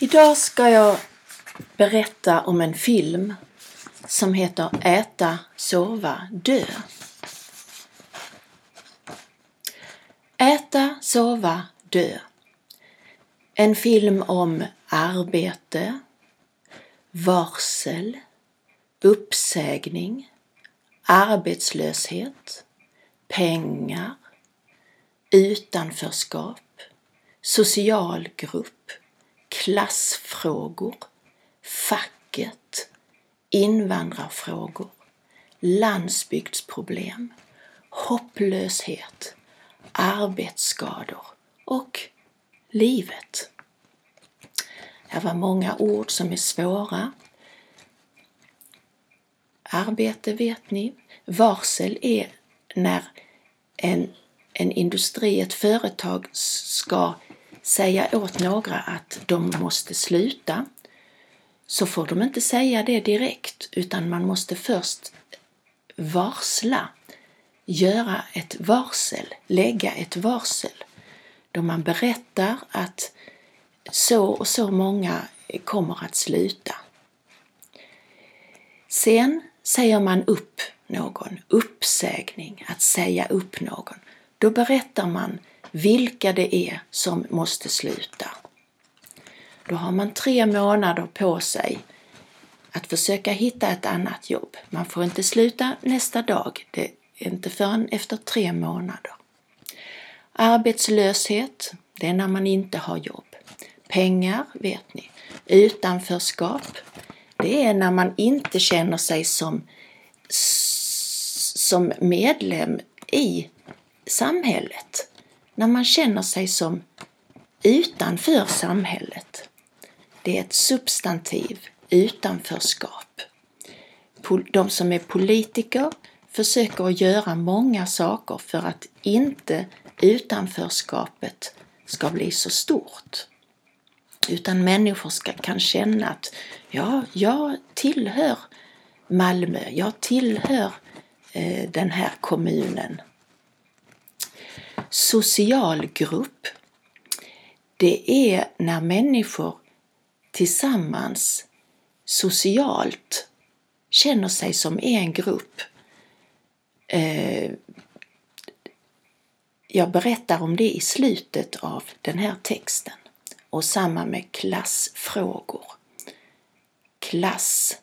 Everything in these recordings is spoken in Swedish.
Idag ska jag berätta om en film som heter Äta, sova, dö. Äta, sova, dö. En film om arbete, varsel, uppsägning, arbetslöshet, pengar, utanförskap, social grupp, klassfrågor, facket, invandrarfrågor, landsbygdsproblem, hopplöshet, arbetsskador och livet. Det var många ord som är svåra. Arbete vet ni. Varsel är när en, en industri, ett företag ska säga åt några att de måste sluta så får de inte säga det direkt utan man måste först varsla, göra ett varsel, lägga ett varsel då man berättar att så och så många kommer att sluta. Sen säger man upp någon, uppsägning, att säga upp någon. Då berättar man vilka det är som måste sluta. Då har man tre månader på sig att försöka hitta ett annat jobb. Man får inte sluta nästa dag, det är inte förrän efter tre månader. Arbetslöshet, det är när man inte har jobb. Pengar, vet ni. Utanförskap, det är när man inte känner sig som, som medlem i samhället när man känner sig som utanför samhället. Det är ett substantiv, utanförskap. De som är politiker försöker att göra många saker för att inte utanförskapet ska bli så stort. Utan människor ska, kan känna att ja, jag tillhör Malmö, jag tillhör eh, den här kommunen Socialgrupp, det är när människor tillsammans socialt känner sig som en grupp. Eh, jag berättar om det i slutet av den här texten. Och samma med klassfrågor. Klass,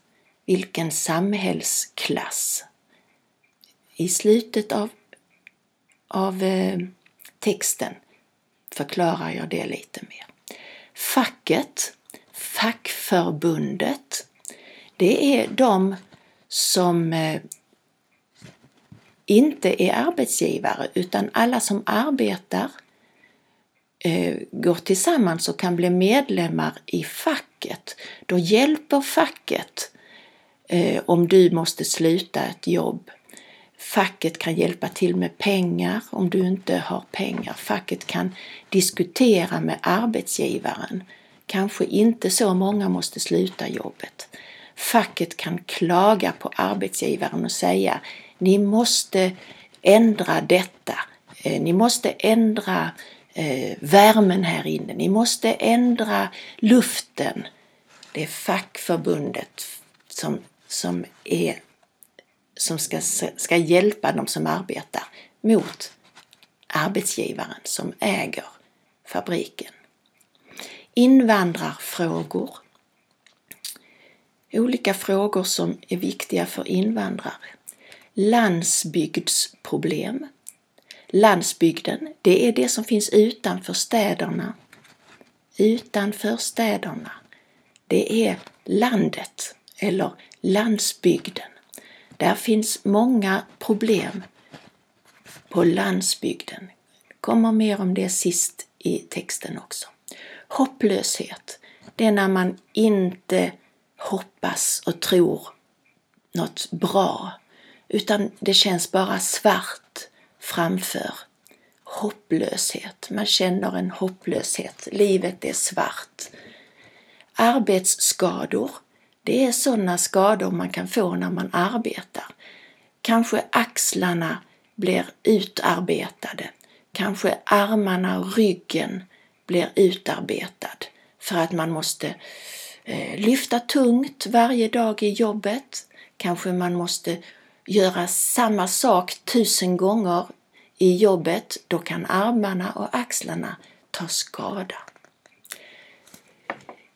vilken samhällsklass? I slutet av av eh, texten förklarar jag det lite mer. Facket, fackförbundet, det är de som eh, inte är arbetsgivare utan alla som arbetar eh, går tillsammans och kan bli medlemmar i facket. Då hjälper facket om du måste sluta ett jobb Facket kan hjälpa till med pengar om du inte har pengar. Facket kan diskutera med arbetsgivaren. Kanske inte så många måste sluta jobbet. Facket kan klaga på arbetsgivaren och säga ni måste ändra detta. Eh, ni måste ändra eh, värmen här inne. Ni måste ändra luften. Det är fackförbundet som, som är som ska, ska hjälpa de som arbetar mot arbetsgivaren som äger fabriken. Invandrarfrågor. Olika frågor som är viktiga för invandrare. Landsbygdsproblem. Landsbygden, det är det som finns utanför städerna. Utanför städerna. Det är landet eller landsbygden. Där finns många problem på landsbygden. Det kommer mer om det sist i texten också. Hopplöshet, det är när man inte hoppas och tror något bra utan det känns bara svart framför. Hopplöshet, man känner en hopplöshet, livet är svart. Arbetsskador, det är sådana skador man kan få när man arbetar. Kanske axlarna blir utarbetade. Kanske armarna och ryggen blir utarbetad för att man måste eh, lyfta tungt varje dag i jobbet. Kanske man måste göra samma sak tusen gånger i jobbet. Då kan armarna och axlarna ta skada.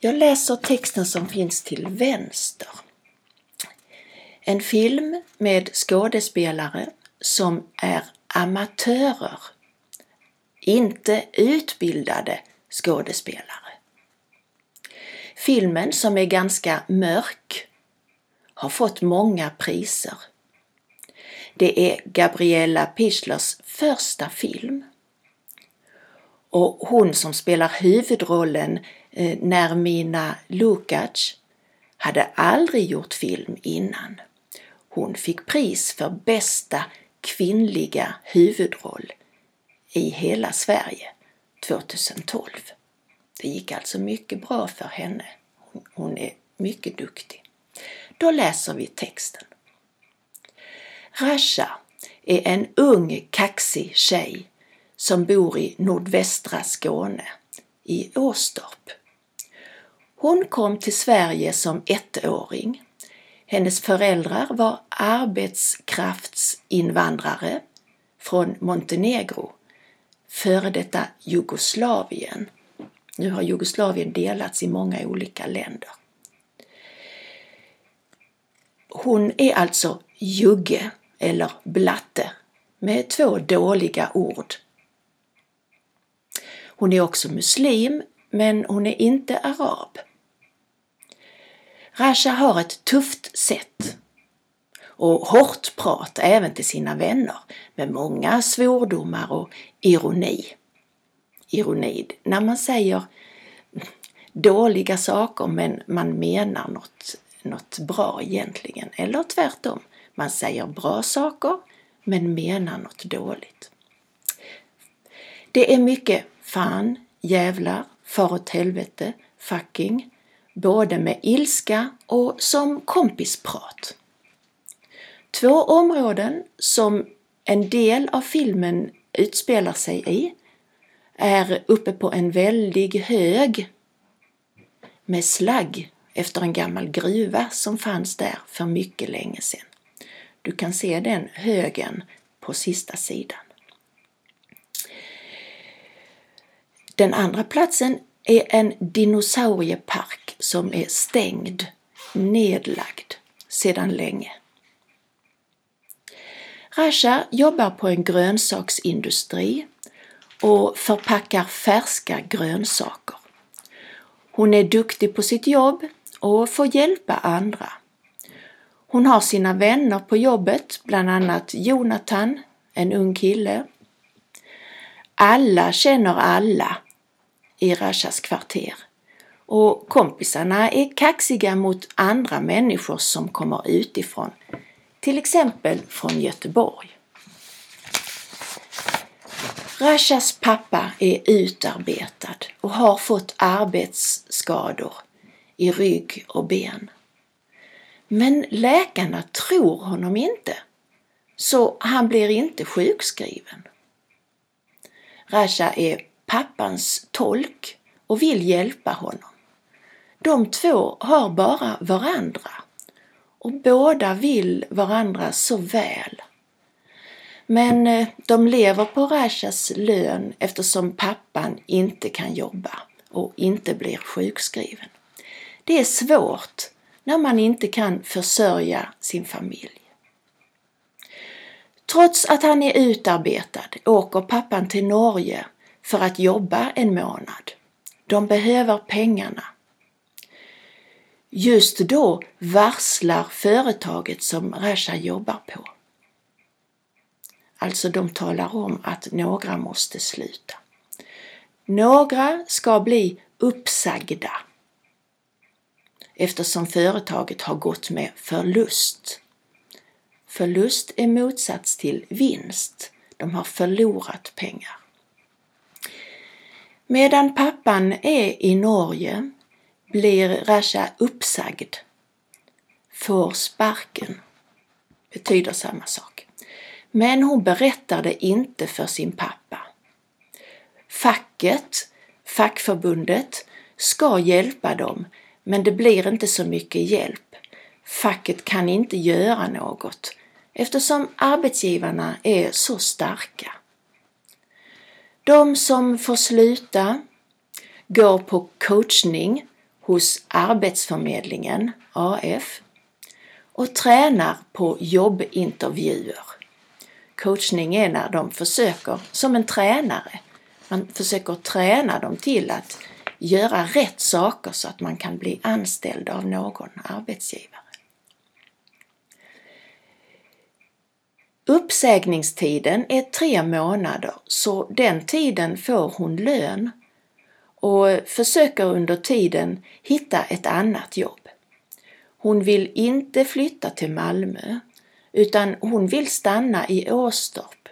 Jag läser texten som finns till vänster. En film med skådespelare som är amatörer, inte utbildade skådespelare. Filmen, som är ganska mörk, har fått många priser. Det är Gabriella Pichlers första film. Och hon som spelar huvudrollen, Eh, Nermina Lukacs, hade aldrig gjort film innan. Hon fick pris för bästa kvinnliga huvudroll i hela Sverige 2012. Det gick alltså mycket bra för henne. Hon är mycket duktig. Då läser vi texten. Rasha är en ung kaxig tjej som bor i nordvästra Skåne, i Åstorp. Hon kom till Sverige som ettåring. Hennes föräldrar var arbetskraftsinvandrare från Montenegro, före detta Jugoslavien. Nu har Jugoslavien delats i många olika länder. Hon är alltså jugge eller blatte med två dåliga ord. Hon är också muslim, men hon är inte arab. Rasha har ett tufft sätt och hårt prat även till sina vänner med många svordomar och ironi. Ironi, när man säger dåliga saker men man menar något, något bra egentligen, eller tvärtom. Man säger bra saker men menar något dåligt. Det är mycket fan, jävlar, far åt helvete, fucking, både med ilska och som kompisprat. Två områden som en del av filmen utspelar sig i är uppe på en väldig hög med slagg efter en gammal gruva som fanns där för mycket länge sedan. Du kan se den högen på sista sidan. Den andra platsen är en dinosauriepark som är stängd, nedlagd sedan länge. Rasha jobbar på en grönsaksindustri och förpackar färska grönsaker. Hon är duktig på sitt jobb och får hjälpa andra. Hon har sina vänner på jobbet, bland annat Jonathan, en ung kille. Alla känner alla i Rashas kvarter och kompisarna är kaxiga mot andra människor som kommer utifrån, till exempel från Göteborg. Rashas pappa är utarbetad och har fått arbetsskador i rygg och ben. Men läkarna tror honom inte, så han blir inte sjukskriven. Rasha är pappans tolk och vill hjälpa honom. De två har bara varandra och båda vill varandra så väl. Men eh, de lever på Rashas lön eftersom pappan inte kan jobba och inte blir sjukskriven. Det är svårt när man inte kan försörja sin familj. Trots att han är utarbetad åker pappan till Norge för att jobba en månad. De behöver pengarna. Just då varslar företaget som Rasha jobbar på. Alltså de talar om att några måste sluta. Några ska bli uppsagda eftersom företaget har gått med förlust. Förlust är motsats till vinst. De har förlorat pengar. Medan pappan är i Norge blir Rasha uppsagd, får sparken. Betyder samma sak. Men hon berättar det inte för sin pappa. Facket, fackförbundet, ska hjälpa dem, men det blir inte så mycket hjälp. Facket kan inte göra något eftersom arbetsgivarna är så starka. De som får sluta går på coachning hos Arbetsförmedlingen, AF, och tränar på jobbintervjuer. Coachning är när de försöker, som en tränare, man försöker träna dem till att göra rätt saker så att man kan bli anställd av någon arbetsgivare. Uppsägningstiden är tre månader så den tiden får hon lön och försöker under tiden hitta ett annat jobb. Hon vill inte flytta till Malmö utan hon vill stanna i Åstorp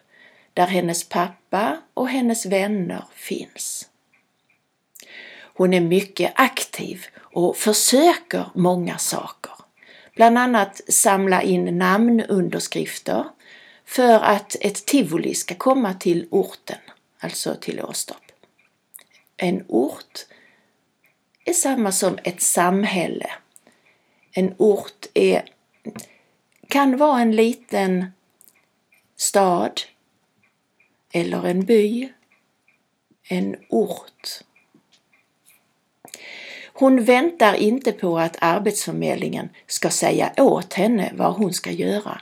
där hennes pappa och hennes vänner finns. Hon är mycket aktiv och försöker många saker. Bland annat samla in namnunderskrifter för att ett tivoli ska komma till orten, alltså till Åstorp. En ort är samma som ett samhälle. En ort är, kan vara en liten stad eller en by, en ort. Hon väntar inte på att Arbetsförmedlingen ska säga åt henne vad hon ska göra,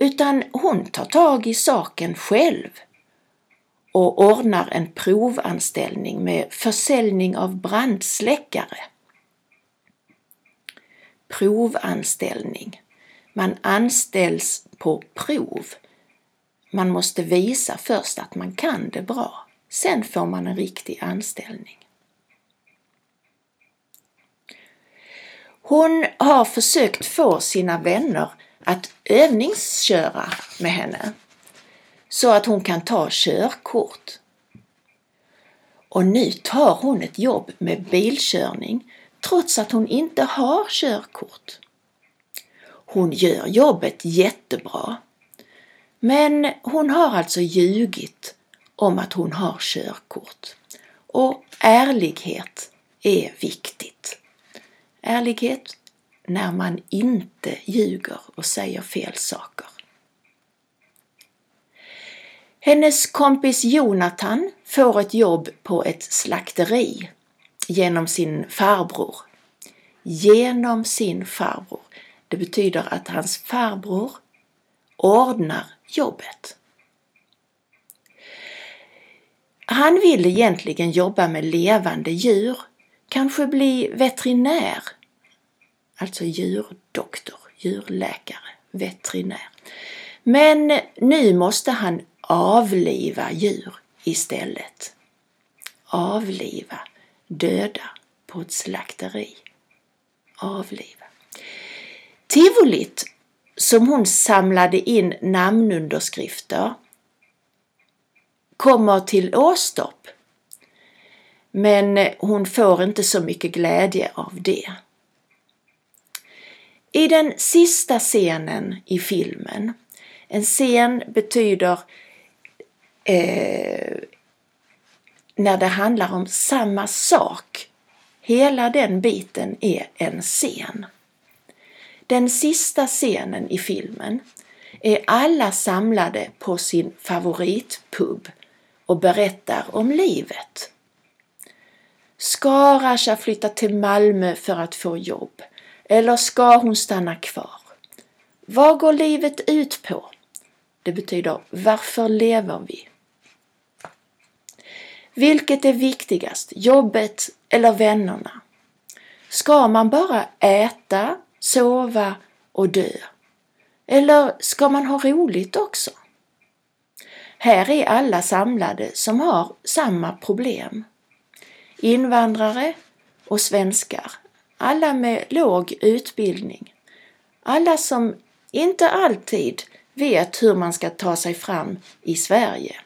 utan hon tar tag i saken själv och ordnar en provanställning med försäljning av brandsläckare. Provanställning. Man anställs på prov. Man måste visa först att man kan det bra. Sen får man en riktig anställning. Hon har försökt få sina vänner att övningsköra med henne så att hon kan ta körkort. Och nu tar hon ett jobb med bilkörning trots att hon inte har körkort. Hon gör jobbet jättebra. Men hon har alltså ljugit om att hon har körkort. Och ärlighet är viktigt. Ärlighet när man inte ljuger och säger fel saker. Hennes kompis Jonathan får ett jobb på ett slakteri genom sin farbror. Genom sin farbror. Det betyder att hans farbror ordnar jobbet. Han vill egentligen jobba med levande djur, kanske bli veterinär, alltså djurdoktor, djurläkare, veterinär. Men nu måste han avliva djur istället. Avliva, döda på ett slakteri. Avliva. Tivolit som hon samlade in namnunderskrifter kommer till Åstorp. Men hon får inte så mycket glädje av det. I den sista scenen i filmen, en scen betyder eh, när det handlar om samma sak. Hela den biten är en scen. Den sista scenen i filmen är alla samlade på sin favoritpub och berättar om livet. Ska Rasha flytta till Malmö för att få jobb? Eller ska hon stanna kvar? Vad går livet ut på? Det betyder varför lever vi? Vilket är viktigast, jobbet eller vännerna? Ska man bara äta, sova och dö? Eller ska man ha roligt också? Här är alla samlade som har samma problem. Invandrare och svenskar, alla med låg utbildning. Alla som inte alltid vet hur man ska ta sig fram i Sverige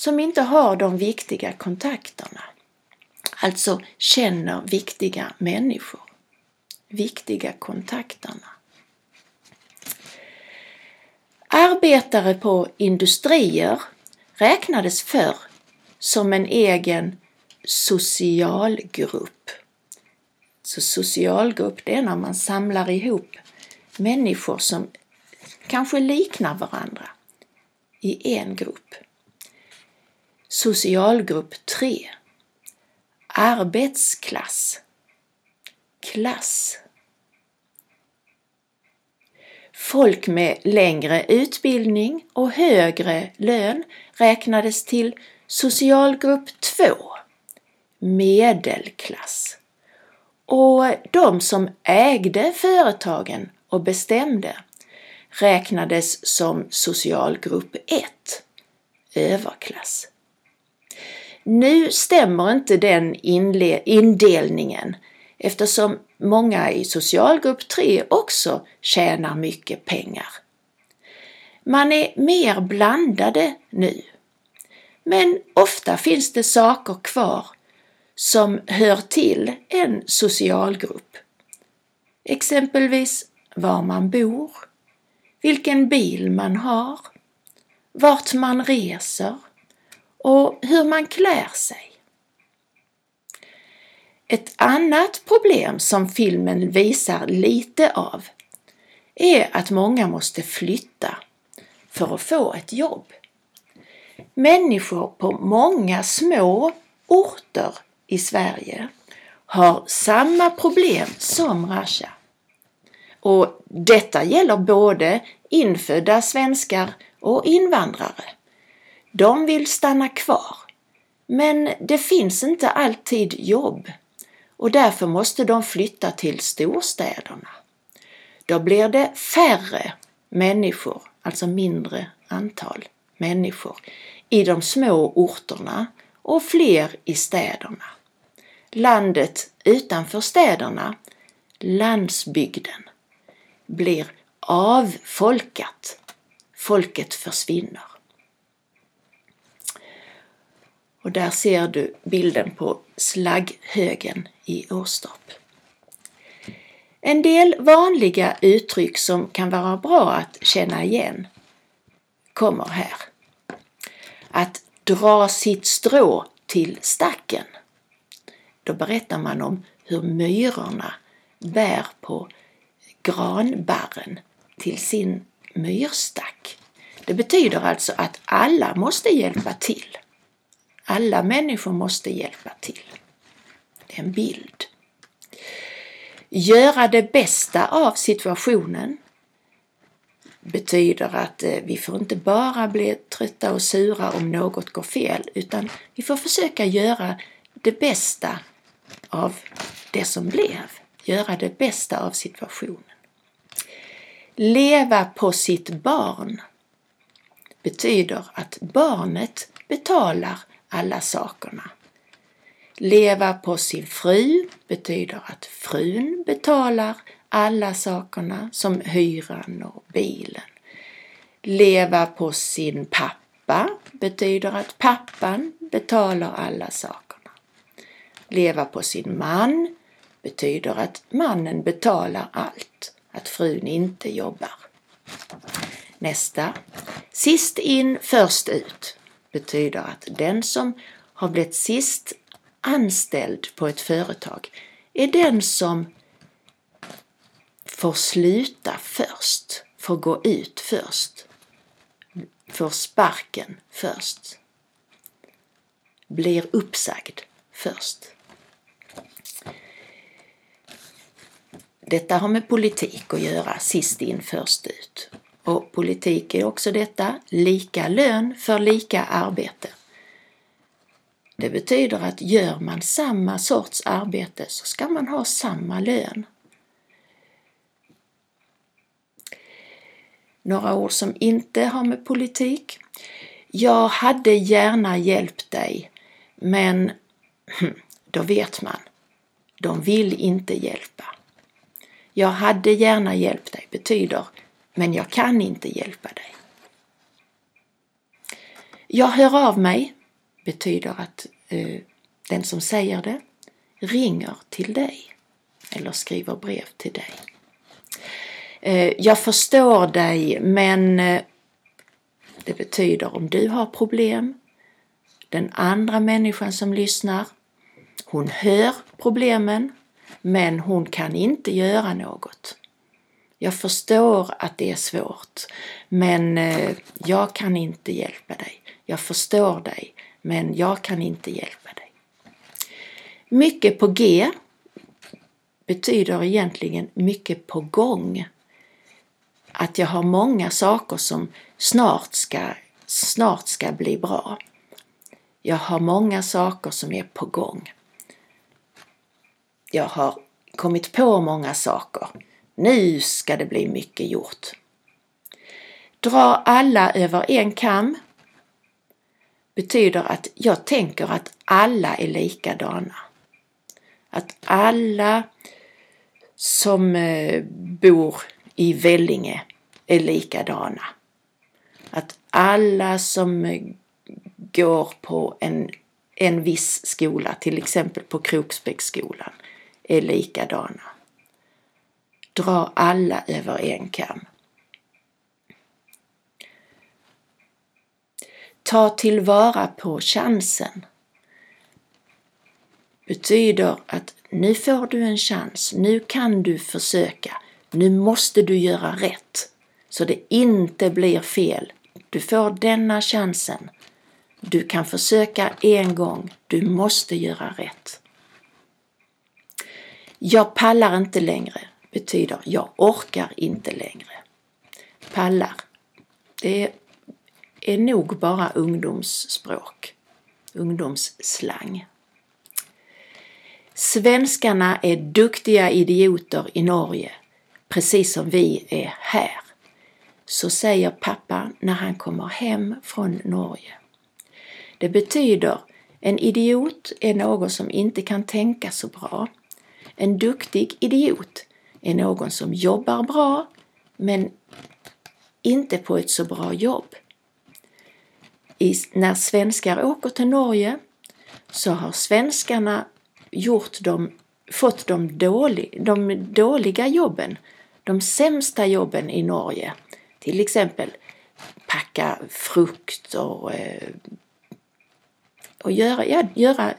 som inte har de viktiga kontakterna. Alltså känner viktiga människor. Viktiga kontakterna. Arbetare på industrier räknades förr som en egen socialgrupp. Så socialgrupp det är när man samlar ihop människor som kanske liknar varandra i en grupp. Socialgrupp 3. Arbetsklass. Klass. Folk med längre utbildning och högre lön räknades till socialgrupp 2, medelklass. Och de som ägde företagen och bestämde räknades som socialgrupp 1, överklass. Nu stämmer inte den indelningen eftersom många i socialgrupp 3 också tjänar mycket pengar. Man är mer blandade nu. Men ofta finns det saker kvar som hör till en socialgrupp. Exempelvis var man bor, vilken bil man har, vart man reser och hur man klär sig. Ett annat problem som filmen visar lite av är att många måste flytta för att få ett jobb. Människor på många små orter i Sverige har samma problem som Rasha. Och detta gäller både infödda svenskar och invandrare. De vill stanna kvar, men det finns inte alltid jobb och därför måste de flytta till storstäderna. Då blir det färre människor, alltså mindre antal människor, i de små orterna och fler i städerna. Landet utanför städerna, landsbygden, blir avfolkat. Folket försvinner. Och där ser du bilden på slagghögen i Åstorp. En del vanliga uttryck som kan vara bra att känna igen kommer här. Att dra sitt strå till stacken. Då berättar man om hur myrorna bär på granbarren till sin myrstack. Det betyder alltså att alla måste hjälpa till. Alla människor måste hjälpa till. Det är en bild. Göra det bästa av situationen betyder att eh, vi får inte bara bli trötta och sura om något går fel utan vi får försöka göra det bästa av det som blev. Göra det bästa av situationen. Leva på sitt barn betyder att barnet betalar alla sakerna. Leva på sin fru betyder att frun betalar alla sakerna som hyran och bilen. Leva på sin pappa betyder att pappan betalar alla sakerna. Leva på sin man betyder att mannen betalar allt, att frun inte jobbar. Nästa. Sist in, först ut betyder att den som har blivit sist anställd på ett företag är den som får sluta först, får gå ut först, får sparken först, blir uppsagd först. Detta har med politik att göra, sist in först ut. Och politik är också detta, lika lön för lika arbete. Det betyder att gör man samma sorts arbete så ska man ha samma lön. Några ord som inte har med politik. Jag hade gärna hjälpt dig, men då vet man, de vill inte hjälpa. Jag hade gärna hjälpt dig betyder men jag kan inte hjälpa dig. Jag hör av mig betyder att eh, den som säger det ringer till dig eller skriver brev till dig. Eh, jag förstår dig men eh, det betyder om du har problem, den andra människan som lyssnar Hon hör problemen, men hon kan inte göra något. Jag förstår att det är svårt, men eh, jag kan inte hjälpa dig. Jag förstår dig, men jag kan inte hjälpa dig. Mycket på G betyder egentligen mycket på gång. Att jag har många saker som snart ska, snart ska bli bra. Jag har många saker som är på gång. Jag har kommit på många saker. Nu ska det bli mycket gjort. Dra alla över en kam betyder att jag tänker att alla är likadana. Att alla som eh, bor i Vellinge är likadana. Att alla som eh, går på en, en viss skola, till exempel på Kroksbäcksskolan, är likadana. Dra alla över en kam. Ta tillvara på chansen betyder att nu får du en chans, nu kan du försöka, nu måste du göra rätt så det inte blir fel. Du får denna chansen. Du kan försöka en gång, du måste göra rätt. Jag pallar inte längre betyder jag orkar inte längre. Pallar, det är nog bara ungdomsspråk, ungdomsslang. Svenskarna är duktiga idioter i Norge, precis som vi är här. Så säger pappa när han kommer hem från Norge. Det betyder en idiot är någon som inte kan tänka så bra. En duktig idiot är någon som jobbar bra men inte på ett så bra jobb. I, när svenskar åker till Norge så har svenskarna gjort dem, fått de, dålig, de dåliga jobben, de sämsta jobben i Norge. Till exempel packa frukt och, eh, och göra, ja, göra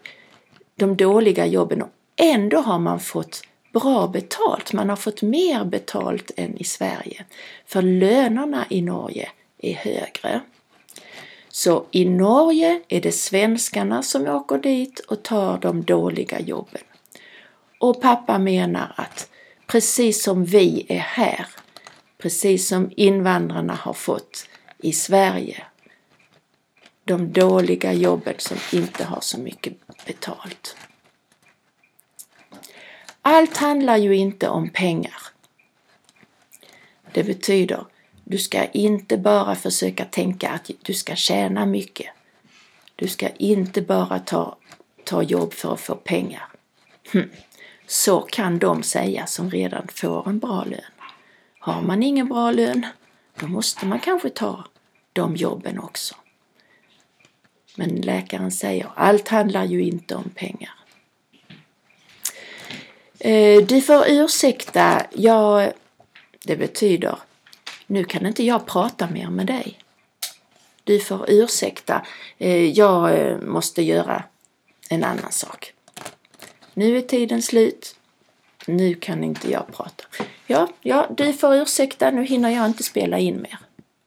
de dåliga jobben. Och ändå har man fått bra betalt. Man har fått mer betalt än i Sverige. För lönerna i Norge är högre. Så i Norge är det svenskarna som åker dit och tar de dåliga jobben. Och pappa menar att precis som vi är här, precis som invandrarna har fått i Sverige, de dåliga jobben som inte har så mycket betalt. Allt handlar ju inte om pengar. Det betyder du ska inte bara försöka tänka att du ska tjäna mycket. Du ska inte bara ta, ta jobb för att få pengar. Hm. Så kan de säga som redan får en bra lön. Har man ingen bra lön, då måste man kanske ta de jobben också. Men läkaren säger, allt handlar ju inte om pengar. Eh, du får ursäkta, jag... Det betyder nu kan inte jag prata mer med dig. Du får ursäkta, eh, jag eh, måste göra en annan sak. Nu är tiden slut. Nu kan inte jag prata. Ja, ja, du får ursäkta, nu hinner jag inte spela in mer.